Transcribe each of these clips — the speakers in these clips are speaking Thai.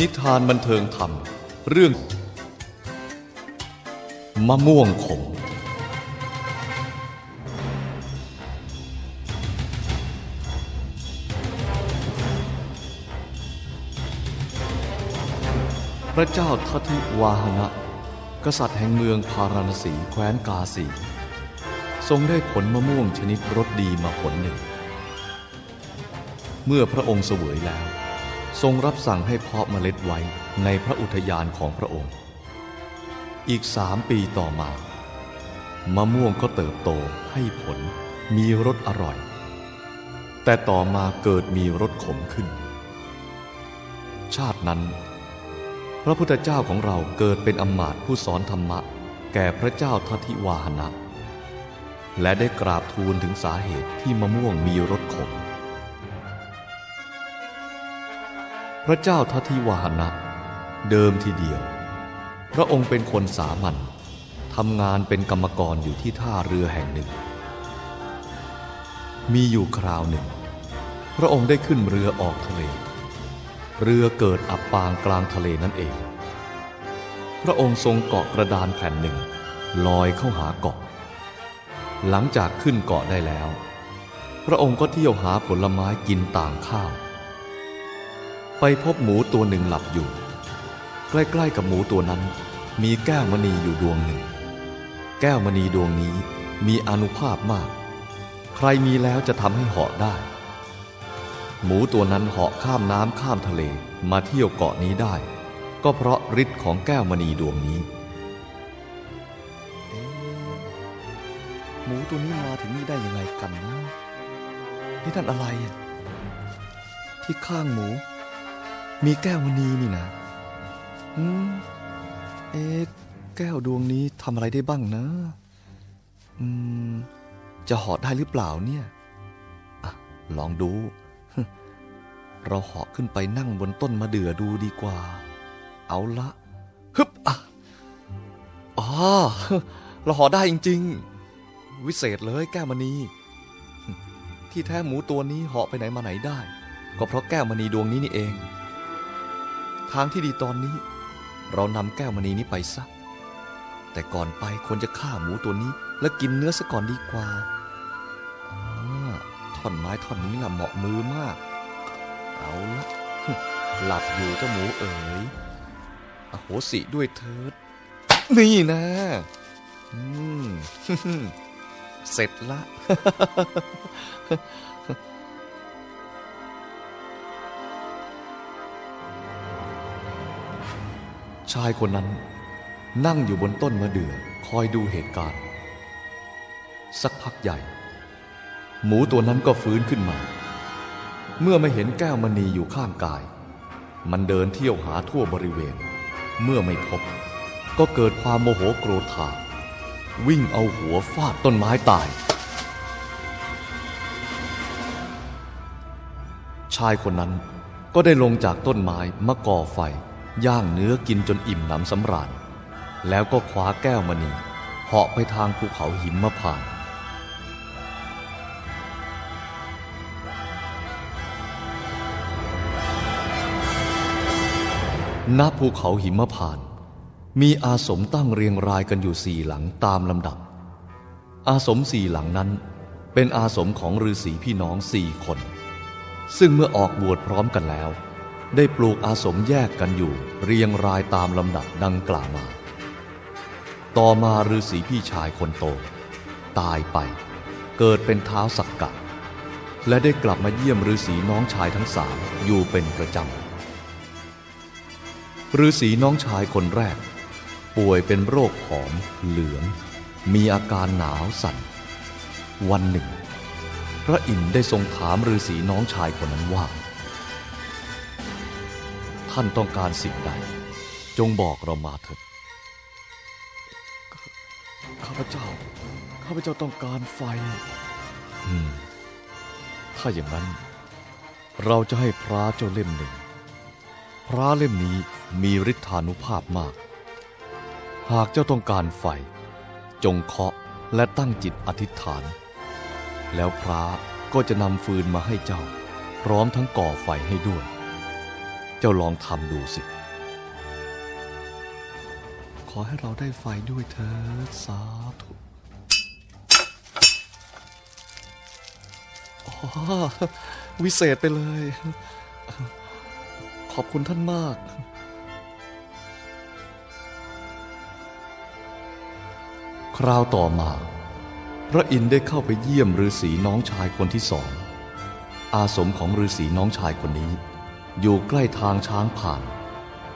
นิทานบันเทิงธรรม เรื่อง มะม่วงขม พระเจ้าทัติวาหนะ กษัตริย์แห่งเมืองพาราณสีแคว้นกาสี ทรงได้ผลมะม่วงชนิดรสดีมาผลหนึ่ง เมื่อพระองค์เสวยแล้ว ทรงรับสั่งให้เพาะเมล็ดไว้ในพระอุทยานของพระองค์ อีกสามปีต่อมา มะม่วงก็เติบโตให้ผลมีรสอร่อย แต่ต่อมาเกิดมีรสขมขึ้น ชาตินั้น พระพุทธเจ้าของเราเกิดเป็นอมาตผู้สอนธรรมะ แก่พระเจ้าทัติวาหนะ และได้กราบทูลถึงสาเหตุที่มะม่วงมีรสขม พระเจ้าทัติวาหนะ เดิมทีเดียว พระองค์เป็นคนสามัญทำงานเป็นกรรมกรอยู่ที่ท่าเรือแห่งหนึ่ง มีอยู่คราวหนึ่ง พระองค์ได้ขึ้นเรือออกทะเล เรือเกิดอับปางกลางทะเลนั่นเอง พระองค์ทรงเกาะกระดานแผ่นหนึ่ง ลอยเข้าหาเกาะ หลังจากขึ้นเกาะได้แล้ว พระองค์ก็เที่ยวหาผลไม้กินต่างข้าว ไปพบหมูตัวหนึ่งหลับอยู่ ใกล้ ๆ กับหมูตัวนั้น มีแก้วมณีอยู่ดวงหนึ่ง แก้วมณีดวงนี้มีอนุภาพมาก ใครมีแล้วจะทำให้เหาะได้ หมูตัวนั้นเหาะข้ามน้ำข้ามทะเลมาเที่ยวเกาะนี้ได้ ก็เพราะฤทธิ์ของแก้วมณีดวงนี้หมูตัวนี้มาถึงนี่ได้ยังไงกันนะนี่ท่านอะไร ที่ข้างหมู มีแก้วมณีนี่นะอืมเอ๊ะแก้วดวงนี้ทำอะไรได้บ้างนะ อืม จะเหาะได้หรือเปล่าเนี่ยอะลองดู เราเหาะขึ้นไปนั่งบนต้นมะเดื่อดูดีกว่า เอาละฮึบอะอ๋อเราเหาะได้จริง ๆ วิเศษเลยแก้วมณี ที่แท้หมูตัวนี้เหาะไปไหนมาไหนได้ ก็เพราะแก้วมณีดวงนี้นี่เอง ทางที่ดีตอนนี้ เรานำแก้วมณีนี้ไปซะ แต่ก่อนไปควรจะฆ่าหมูตัวนี้ และกินเนื้อซะก่อนดีกว่าอท่อนไม้ท่อนนี้ล่ะเหมาะมือมาก เอาละหลับอยู่เจ้าหมูเอ๋ยอโหสิด้วยเถิด นี่นะอืมเสร็จละ ชายคนนั้น นั่งอยู่บนต้นมะเดื่อคอยดูเหตุการณ์ สักพักใหญ่ หมูตัวนั้นก็ฟื้นขึ้นมา เมื่อไม่เห็นแก้วมณีอยู่ข้างกาย มันเดินเที่ยวหาทั่วบริเวณ เมื่อไม่พบ ก็เกิดความโมโหโกรธาวิ่งเอาหัวฟาดต้นไม้ตาย ชายคนนั้นก็ได้ลงจากต้นไม้มาก่อไฟ ย่างเนื้อกินจนอิ่มหนำสำราญ แล้วก็คว้าแก้วมณีเหาะไปทางภูเขาหิมพานต์ณภูเขาหิมพานต์มีอาสมตั้งเรียงรายกันอยู่สี่หลังตามลำดับ อาสมสี่หลังนั้น เป็นอาสมของฤาษีพี่น้องสี่คน ซึ่งเมื่อออกบวชพร้อมกันแล้ว ได้ปลูกอาสมแยกกันอยู่เรียงรายตามลำดับดังกล่าวมา ต่อมาฤาษีพี่ชายคนโต ตายไปเกิดเป็นเท้าสักกะ และได้กลับมาเยี่ยมฤาษีน้องชายทั้งสามอยู่เป็นประจำฤาษีน้องชายคนแรก ป่วยเป็นโรคผอมเหลือง มีอาการหนาวสั่น วันหนึ่ง พระอินทร์ได้ทรงถามฤาษีน้องชายคนนั้นว่า ท่านต้องการสิ่งใด จงบอกเรามาเถิด ข้าพเจ้า ข้าพเจ้าต้องการไฟ อืม ถ้าอย่างนั้น เราจะให้พระเจ้าเล่มหนึ่ง พระเล่มนี้มีฤทธานุภาพมาก หากเจ้าต้องการไฟ จงเคาะและตั้งจิตอธิษฐาน แล้วพระก็จะนำฟืนมาให้เจ้า พร้อมทั้งก่อไฟให้ด้วย เจ้าลองทำดูสิ ขอให้เราได้ไฟด้วยเถิดสาธุวิเศษไปเลย ขอบคุณท่านมาก คราวต่อมา พระอินทร์ได้เข้าไปเยี่ยมฤาษีน้องชายคนที่สอง อาสมของฤาษีน้องชายคนนี้ อยู่ใกล้ทางช้างผ่าน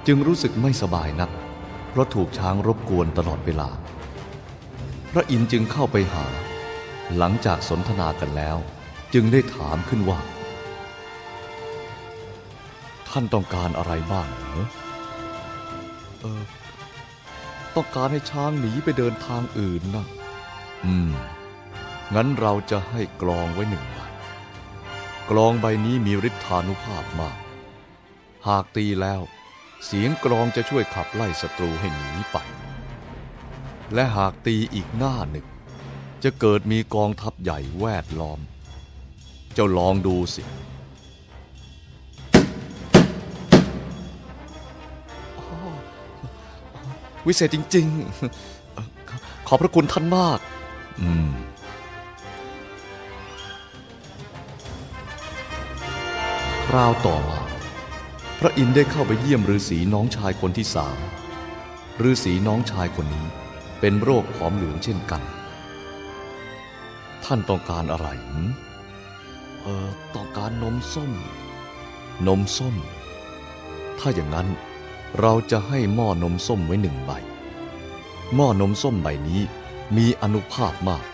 จึงรู้สึกไม่สบายนัก เพราะถูกช้างรบกวนตลอดเวลา พระอินทร์จึงเข้าไปหา หลังจากสนทนากันแล้ว จึงได้ถามขึ้นว่า ท่านต้องการอะไรบ้างเหรอเออต้องการให้ช้างหนีไปเดินทางอื่นนะอืม งั้นเราจะให้กลองไว้หนึ่งใบกลองใบนี้มีฤทธานุภาพมาก หากตีแล้ว เสียงกลองจะช่วยขับไล่ศัตรูให้หนีไป และหากตีอีกหน้าหนึ่ง จะเกิดมีกองทัพใหญ่แวดล้อม เจ้าลองดูสิ วิเศษจริง ๆ ขอบพระคุณท่านมาก อืมคราวต่อมา พระอินทร์ได้เข้าไปเยี่ยมฤาษีน้องชายคนที่สามฤาษีน้องชายคนนี้เป็นโรคผอมเหลืองเช่นกัน ท่านต้องการอะไรเออต้องการนมส้ม นมส้ม ถ้าอย่างนั้นเราจะให้หม้อนมส้มไว้หนึ่งใบ หม้อนมส้มใบนี้มีอนุภาพมาก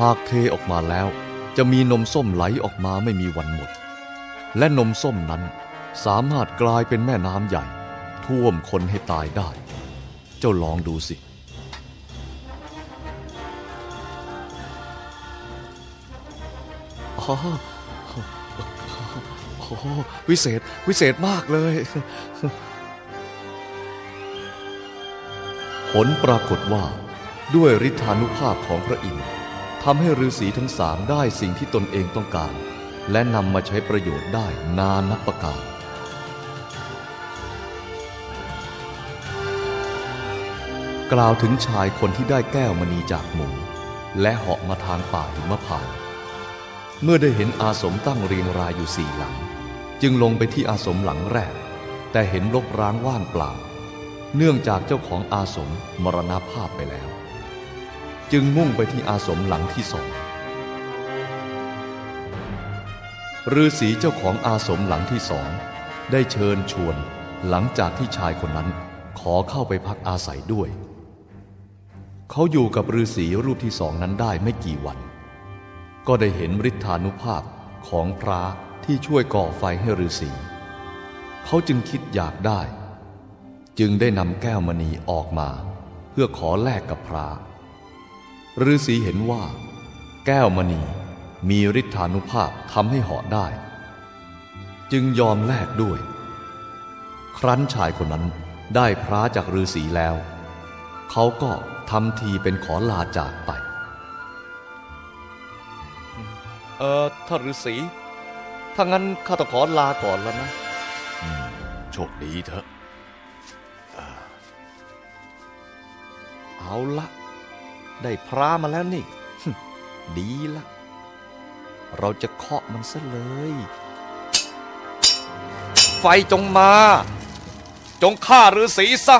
หากเทออกมาแล้ว จะมีนมส้มไหลออกมาไม่มีวันหมด และนมส้มนั้น สามารถกลายเป็นแม่น้ำใหญ่ ท่วมคนให้ตายได้ เจ้าลองดูสิ อ๋อโอ้โหวิเศษ วิเศษมากเลย ผลปรากฏว่า ด้วยฤทธานุภาพของพระอินทร์ทำให้ฤาษีทั้งสามได้สิ่งที่ตนเองต้องการ และนำมาใช้ประโยชน์ได้นานับประการ กล่าวถึงชายคนที่ได้แก้วมณีจากหมูและเหาะมาทางป่าหิมพาน เมื่อได้เห็นอาสมตั้งเรียงรายอยู่สี่หลัง จึงลงไปที่อาสมหลังแรก แต่เห็นรกร้างว่างเปล่า เนื่องจากเจ้าของอาสมมรณภาพไปแล้ว จึงมุ่งไปที่อาสมหลังที่สองฤาษีเจ้าของอาสมหลังที่สองได้เชิญชวนหลังจากที่ชายคนนั้นขอเข้าไปพักอาศัยด้วย เขาอยู่กับฤาษีรูปที่สองนั้นได้ไม่กี่วัน ก็ได้เห็นฤทธานุภาพของพระที่ช่วยก่อไฟให้ฤาษีเขาจึงคิดอยากได้ จึงได้นำแก้วมณีออกมา เพื่อขอแลกกับพระฤาษีเห็นว่า แก้วมณีมีฤทธานุภาพทำให้เหาะได้ จึงยอมแลกด้วย ครั้นชายคนนั้นได้พระจากฤาษีแล้ว เขาก็ ทำทีเป็นขอลาจากไป เออท่านฤาษีถ้างั้นข้าต้องขอลาก่อนแล้วนะ โชคดีเถอะ เอาละ ได้พระมาแล้วนี่ ดีละ เราจะเคาะมันซะเลย ไฟจงมา จงฆ่าฤาษีซะ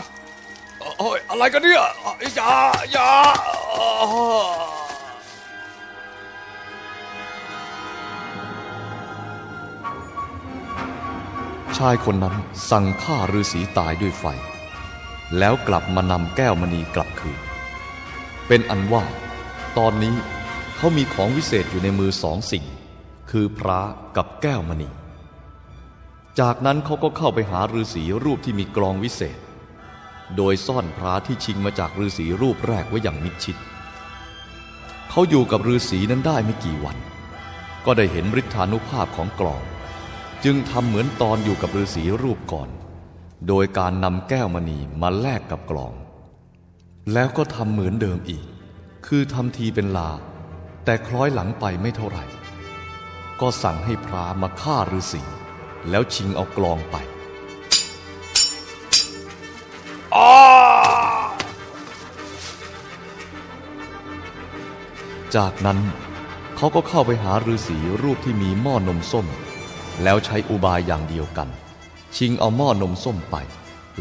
โอ้ยอะไรกันเนี่ยอย่าอย่าชายคนนั้นสั่งฆ่าฤาษีตายด้วยไฟ แล้วกลับมานำแก้วมณีกลับคืน เป็นอันว่า ตอนนี้เขามีของวิเศษอยู่ในมือสองสิ่ง คือพระกับแก้วมณี จากนั้นเขาก็เข้าไปหาฤาษีรูปที่มีกลองวิเศษ โดยซ่อนพระที่ชิงมาจากฤาษีรูปแรกไว้อย่างมิดชิด เขาอยู่กับฤาษีนั้นได้ไม่กี่วัน ก็ได้เห็นฤทธานุภาพของกลอง จึงทำเหมือนตอนอยู่กับฤาษีรูปก่อน โดยการนำแก้วมณีมาแลกกับกลอง แล้วก็ทำเหมือนเดิมอีก คือทำทีเป็นลา แต่คล้อยหลังไปไม่เท่าไหร่ ก็สั่งให้พรามาฆ่าฤาษีแล้วชิงเอากลองไป จากนั้นเขาก็เข้าไปหาฤาษีรูปที่มีหม้อนมส้ม แล้วใช้อุบายอย่างเดียวกัน ชิงเอาหม้อนมส้มไป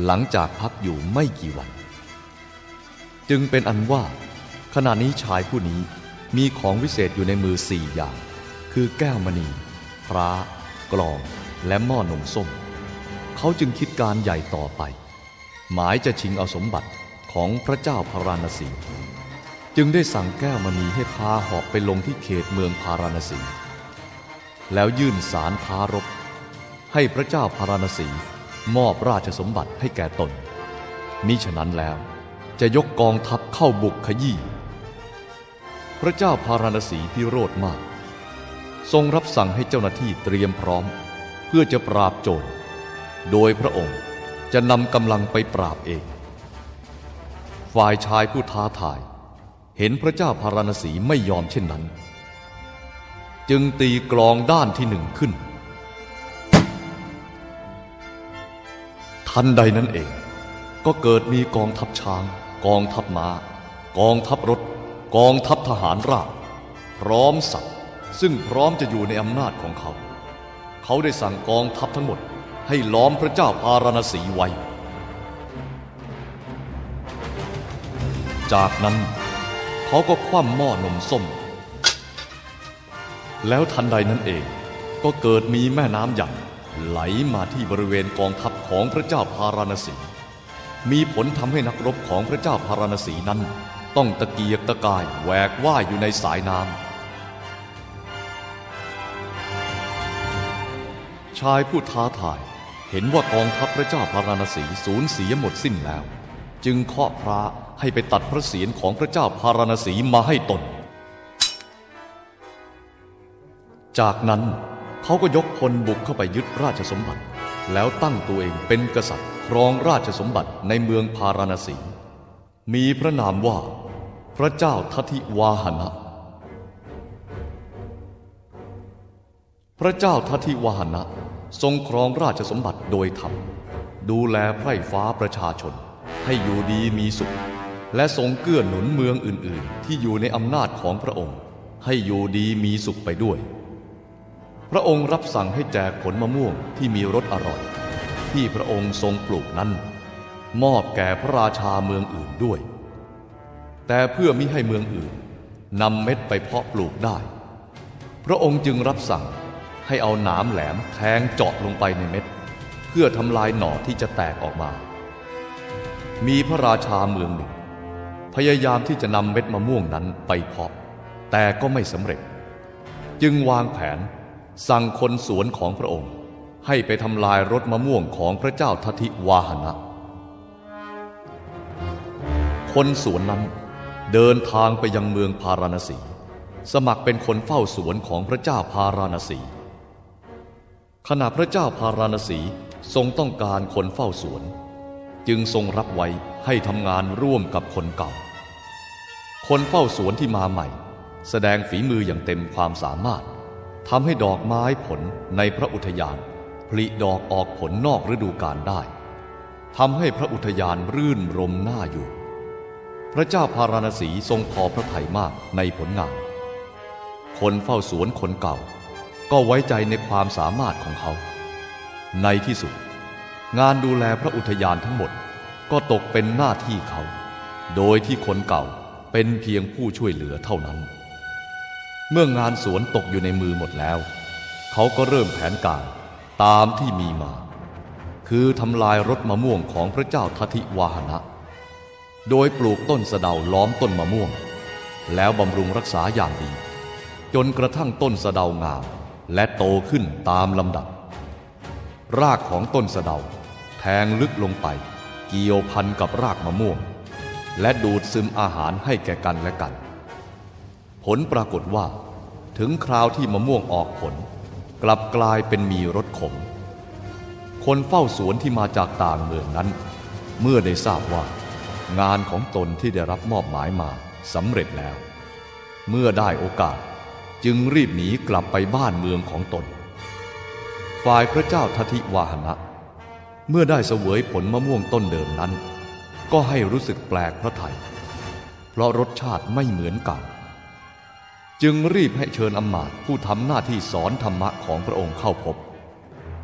หลังจากพักอยู่ไม่กี่วัน จึงเป็นอันว่า ขณะนี้ชายผู้นี้มีของวิเศษอยู่ในมือสี่อย่าง คือแก้วมณี พระ กลอง และหม้อนมส้ม เขาจึงคิดการใหญ่ต่อไป หมายจะชิงเอาสมบัติของพระเจ้าพาราณสี จึงได้สั่งแก้วมณีให้พาหาะไปลงที่เขตเมืองพาราณสี แล้วยื่นสารพารบ ให้พระเจ้าพาราณสี มอบราชสมบัติให้แก่ตน มิฉะนั้นแล้วจะยกกองทัพเข้าบุกขยี้พระเจ้าพาราณสีพิโรธมาก ทรงรับสั่งให้เจ้าหน้าที่เตรียมพร้อม เพื่อจะปราบโจรโดยพระองค์จะนำกำลังไปปราบเอง ฝ่ายชายผู้ท้าทาย เห็นพระเจ้าพาราณสีไม่ยอมเช่นนั้น จึงตีกลองด้านที่หนึ่งขึ้น ทันใดนั้นเอง ก็เกิดมีกองทัพช้าง กองทัพมา้า กองทัพรถ กองทัพทหารราบพร้อมสับซึ่งพร้อมจะอยู่ในอำนาจของเขา เขาได้สั่งกองทัพทั้งหมดให้ล้อมพระเจ้าพาราณสีไว้ จากนั้น เขาก็คว่ำหม้อนมส้ม แล้วทันใดนั้นเอง ก็เกิดมีแม่น้ำใหญ่ไหลมาที่บริเวณกองทัพของพระเจ้าพาราณสี มีผลทำให้นักรบของพระเจ้าพาราณสีนั้น ต้องตะเกียกตะกายแหวกว่ายอยู่ในสายน้ำชายผู้ท้าทายเห็นว่ากองทัพพระเจ้าพาราณสีสูญเสียหมดสิ้นแล้ว จึงเคาะพระ ให้ไปตัดพระเศียรของพระเจ้าพาราณสีมาให้ตน จากนั้นเขาก็ยกพลบุกเข้าไปยึดราชสมบัติ แล้วตั้งตัวเองเป็นกษัตริย์ครองราชสมบัติในเมืองพาราณสี มีพระนามว่า พระเจ้าทัติวาหนะ พระเจ้าทัติวาหนะ ทรงครองราชสมบัติโดยธรรมดูแลไพร่ฟ้าประชาชนให้อยู่ดีมีสุข และทรงเกื้อหนุนเมืองอื่น ๆ ที่อยู่ในอำนาจของพระองค์ ให้อยู่ดีมีสุขไปด้วย พระองค์รับสั่งให้แจกผลมะม่วงที่มีรสอร่อย ที่พระองค์ทรงปลูกนั้น มอบแก่พระราชาเมืองอื่นด้วย แต่เพื่อมิให้เมืองอื่นนำเม็ดไปเพาะปลูกได้ พระองค์จึงรับสั่งให้เอาหนามแหลมแทงเจาะลงไปในเม็ด เพื่อทำลายหน่อที่จะแตกออกมา มีพระราชาเมืองหนึ่ง พยายามที่จะนำเม็ดมะม่วงนั้นไปเพาะ แต่ก็ไม่สำเร็จ จึงวางแผนสั่งคนสวนของพระองค์ ให้ไปทำลายรถมะม่วงของพระเจ้าทัติวาหนะ คนสวนนั้นเดินทางไปยังเมืองพาราณสี สมัครเป็นคนเฝ้าสวนของพระเจ้าพาราณสี ขณะพระเจ้าพาราณสีทรงต้องการคนเฝ้าสวน จึงทรงรับไว้ให้ทำงานร่วมกับคนเก่า คนเฝ้าสวนที่มาใหม่ แสดงฝีมืออย่างเต็มความสามารถทำให้ดอกไม้ผลในพระอุทยานผลิดอกออกผลนอกฤดูกาลได้ทำให้พระอุทยานรื่นรมน่าอยู่ พระเจ้าพาราณสีทรงพอพระทัยมากในผลงาน คนเฝ้าสวนคนเก่า ก็ไว้ใจในความสามารถของเขา ในที่สุด งานดูแลพระอุทยานทั้งหมดก็ตกเป็นหน้าที่เขา โดยที่คนเก่าเป็นเพียงผู้ช่วยเหลือเท่านั้น เมื่องานสวนตกอยู่ในมือหมดแล้ว เขาก็เริ่มแผนการตามที่มีมา คือทำลายรถมะม่วงของพระเจ้าทัติวาหนะ โดยปลูกต้นสะเดาล้อมต้นมะม่วง แล้วบำรุงรักษาอย่างดี จนกระทั่งต้นสะเดางามและโตขึ้นตามลำดับ รากของต้นสะเดา แทงลึกลงไป เกี่ยวพันกับรากมะม่วง และดูดซึมอาหารให้แก่กันและกัน ผลปรากฏว่า ถึงคราวที่มะม่วงออกผล กลับกลายเป็นมีรสขม คนเฝ้าสวนที่มาจากต่างเมืองนั้น เมื่อได้ทราบว่า งานของตนที่ได้รับมอบหมายมาสำเร็จแล้ว เมื่อได้โอกาสจึงรีบหนีกลับไปบ้านเมืองของตน ฝ่ายพระเจ้าทติวาหนะ เมื่อได้เสวยผลมะม่วงต้นเดิมนั้น ก็ให้รู้สึกแปลกพระไทย เพราะรสชาติไม่เหมือนก่าจึงรีบให้เชิญอำมาตย์ผู้ทำหน้าที่สอนธรรมะของพระองค์เข้าพบ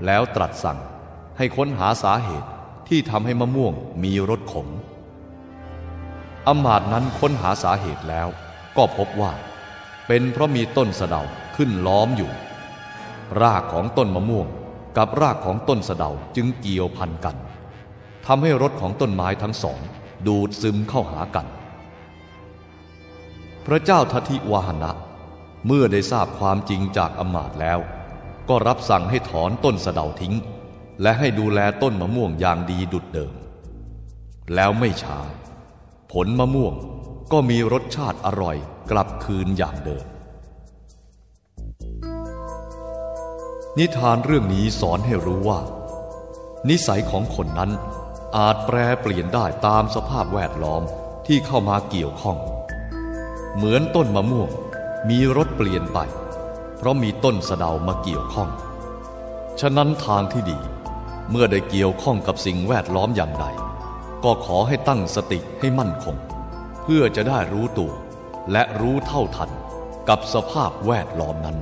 แล้วตรัสสั่งให้ค้นหาสาเหตุที่ทำให้มะม่วงมีรสขมอำมาตย์นั้นค้นหาสาเหตุแล้ว ก็พบว่า เป็นเพราะมีต้นสะเดาขึ้นล้อมอยู่ รากของต้นมะม่วงกับรากของต้นสะเดาจึงเกี่ยวพันกันทำให้รสของต้นไม้ทั้งสอง ดูดซึมเข้าหากัน พระเจ้าทัติวาหนะ เมื่อได้ทราบความจริงจากอมาตย์แล้ว ก็รับสั่งให้ถอนต้นสะเดาทิ้ง และให้ดูแลต้นมะม่วงอย่างดีดุดเดิม แล้วไม่ช้า ผลมะม่วงก็มีรสชาติอร่อยกลับคืนอย่างเดิม นิทานเรื่องนี้สอนให้รู้ว่า นิสัยของคนนั้นอาจแปรเปลี่ยนได้ตามสภาพแวดล้อมที่เข้ามาเกี่ยวข้อง เหมือนต้นมะม่วงมีรสเปลี่ยนไป เพราะมีต้นสะเดามาเกี่ยวข้อง ฉะนั้นทางที่ดี เมื่อได้เกี่ยวข้องกับสิ่งแวดล้อมอย่างใด ก็ขอให้ตั้งสติให้มั่นคง เพื่อจะได้รู้ตัว และรู้เท่าทันกับสภาพแวดล้อมนั้น